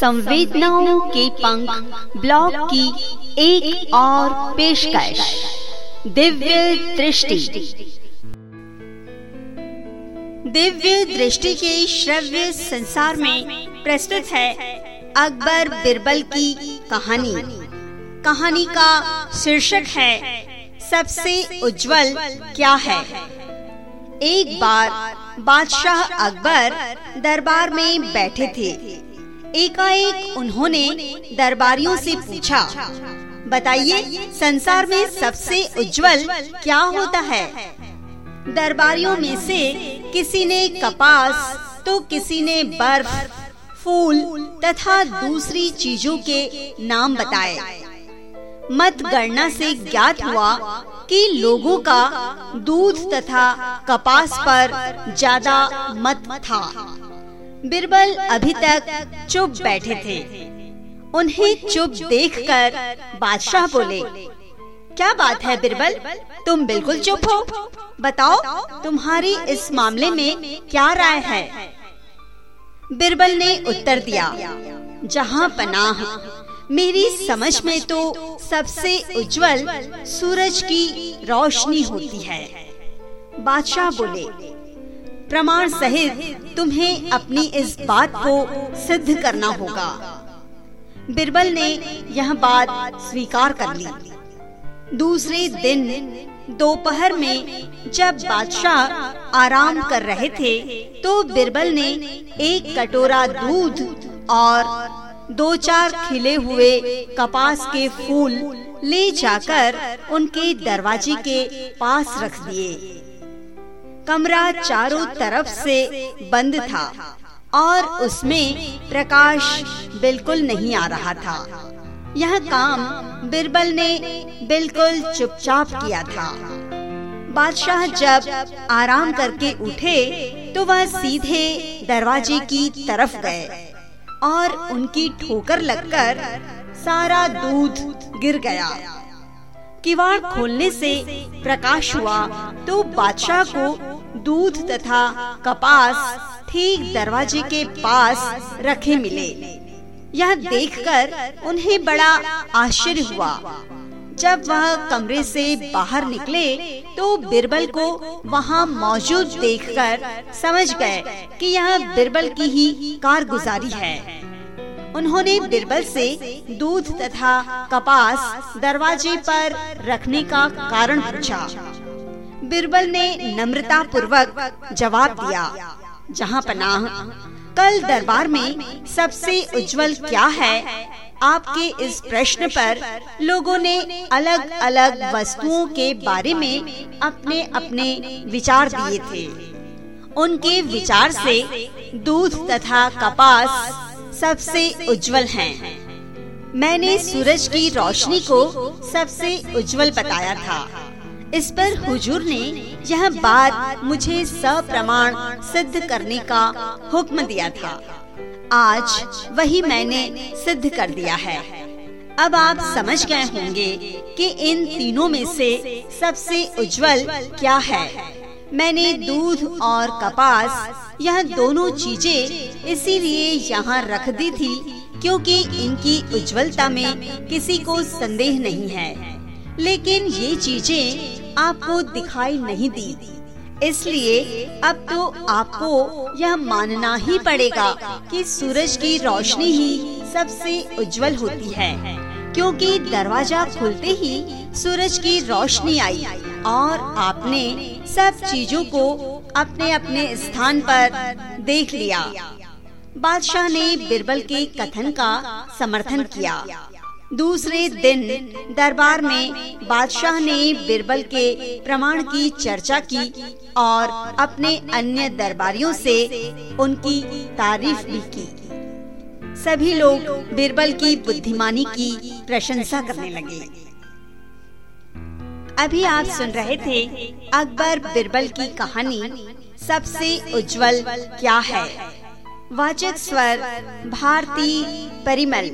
संवेदनाओं के पंख ब्लॉग की एक और पेशकश, दिव्य दृष्टि। दिव्य दृष्टि के श्रव्य संसार में प्रस्तुत है अकबर बिरबल की कहानी। कहानी का शीर्षक है, सबसे उज्जवल क्या है? एक बार बादशाह अकबर दरबार में बैठे थे। एकाएक उन्होंने दरबारियों से पूछा, बताइए, संसार में सबसे उज्जवल क्या होता है? दरबारियों में से किसी ने कपास तो किसी ने बर्फ़, फूल तथा दूसरी चीज़ों के नाम बताए। मत गणना से ज्ञात हुआ कि लोगों का दूध तथा कपास पर ज़्यादा मत था। बिरबल अभी तक चुप बैठे थे। उन्हें चुप देखकर बादशाह बोले क्या बात है बिरबल? तुम बिल्कुल चुप हो। बताओ तुम्हारी इस मामले में क्या राय है? बिरबल ने उत्तर दिया जहाँ पनाह मेरी समझ में तो सबसे उज्जवल सूरज की रोशनी होती है। बादशाह बोले प्रमाण सहित तुम्हें अपनी इस बात को सिद्ध करना होगा। बिरबल ने यह बात स्वीकार कर ली। दूसरे दिन दोपहर में जब बादशाह आराम कर रहे थे तो बिरबल ने एक कटोरा दूध और दो चार खिले हुए कपास के फूल ले जाकर उनके दरवाजे के पास रख दिए। कमरा चारों तरफ़ से बंद था और उसमें प्रकाश बिल्कुल नहीं आ रहा था। यह काम बिरबल ने बिल्कुल चुपचाप किया था। बादशाह जब आराम करके उठे तो वह सीधे दरवाजे की तरफ़ गए और उनकी ठोकर लगकर सारा दूध गिर गया। किवाड़ खोलने से प्रकाश हुआ तो बादशाह को दूध तथा कपास ठीक दरवाजे के पास रखे मिले। यह देखकर उन्हें बड़ा आश्चर्य हुआ। जब वह कमरे से बाहर निकले तो बिरबल को वहाँ मौजूद देखकर समझ गए कि यह बिरबल की ही कारगुजारी है। उन्होंने बिरबल से दूध तथा कपास दरवाजे पर रखने का कारण पूछा। बिरबल ने नम्रता पूर्वक जवाब दिया, जहाँ पनाह, कल दरबार में सबसे उज्जवल क्या है? आपके इस प्रश्न पर लोगों ने अलग अलग वस्तुओं के बारे में अपने अपने विचार दिए थे। उनके विचार से दूध तथा कपास सबसे उज्जवल हैं। मैंने सूरज की रोशनी को सबसे उज्जवल बताया था। इस पर हुजूर ने यह बात मुझे सप्रमाण सिद्ध करने का हुक्म दिया था। आज वही मैंने सिद्ध कर दिया है। अब आप समझ गए होंगे कि इन तीनों में से सबसे उज्जवल क्या है। मैंने दूध और कपास, यह दोनों चीज़ें इसीलिए यहाँ रख दी थी क्योंकि इनकी उज्जवलता में किसी को संदेह नहीं है। लेकिन ये चीज़ें आपको दिखाई नहीं दी। इसलिए अब तो आपको यह मानना ही पड़ेगा कि सूरज की रोशनी ही सबसे उज्जवल होती है, क्योंकि दरवाज़ा खुलते ही सूरज की रोशनी आई और आपने सब चीज़ों को अपने अपने स्थान पर देख लिया। बादशाह ने बिरबल के कथन का समर्थन किया। दूसरे दिन दरबार में बादशाह ने बिरबल के प्रमाण की चर्चा की और अपने अन्य दरबारियों से उनकी तारीफ़ भी की। सभी लोग बिरबल की बुद्धिमानी की प्रशंसा करने लगे। अभी आप सुन रहे थे अकबर बिरबल की कहानी, सबसे उज्जवल क्या है? वाचक स्वर, भारती परिमल।